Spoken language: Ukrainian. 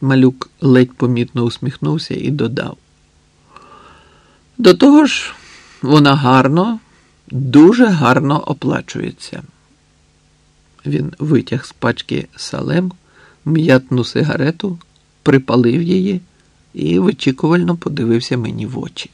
Малюк ледь помітно усміхнувся і додав. До того ж, вона гарно, дуже гарно оплачується. Він витяг з пачки салем м'ятну сигарету, припалив її і вичікувально подивився мені в очі.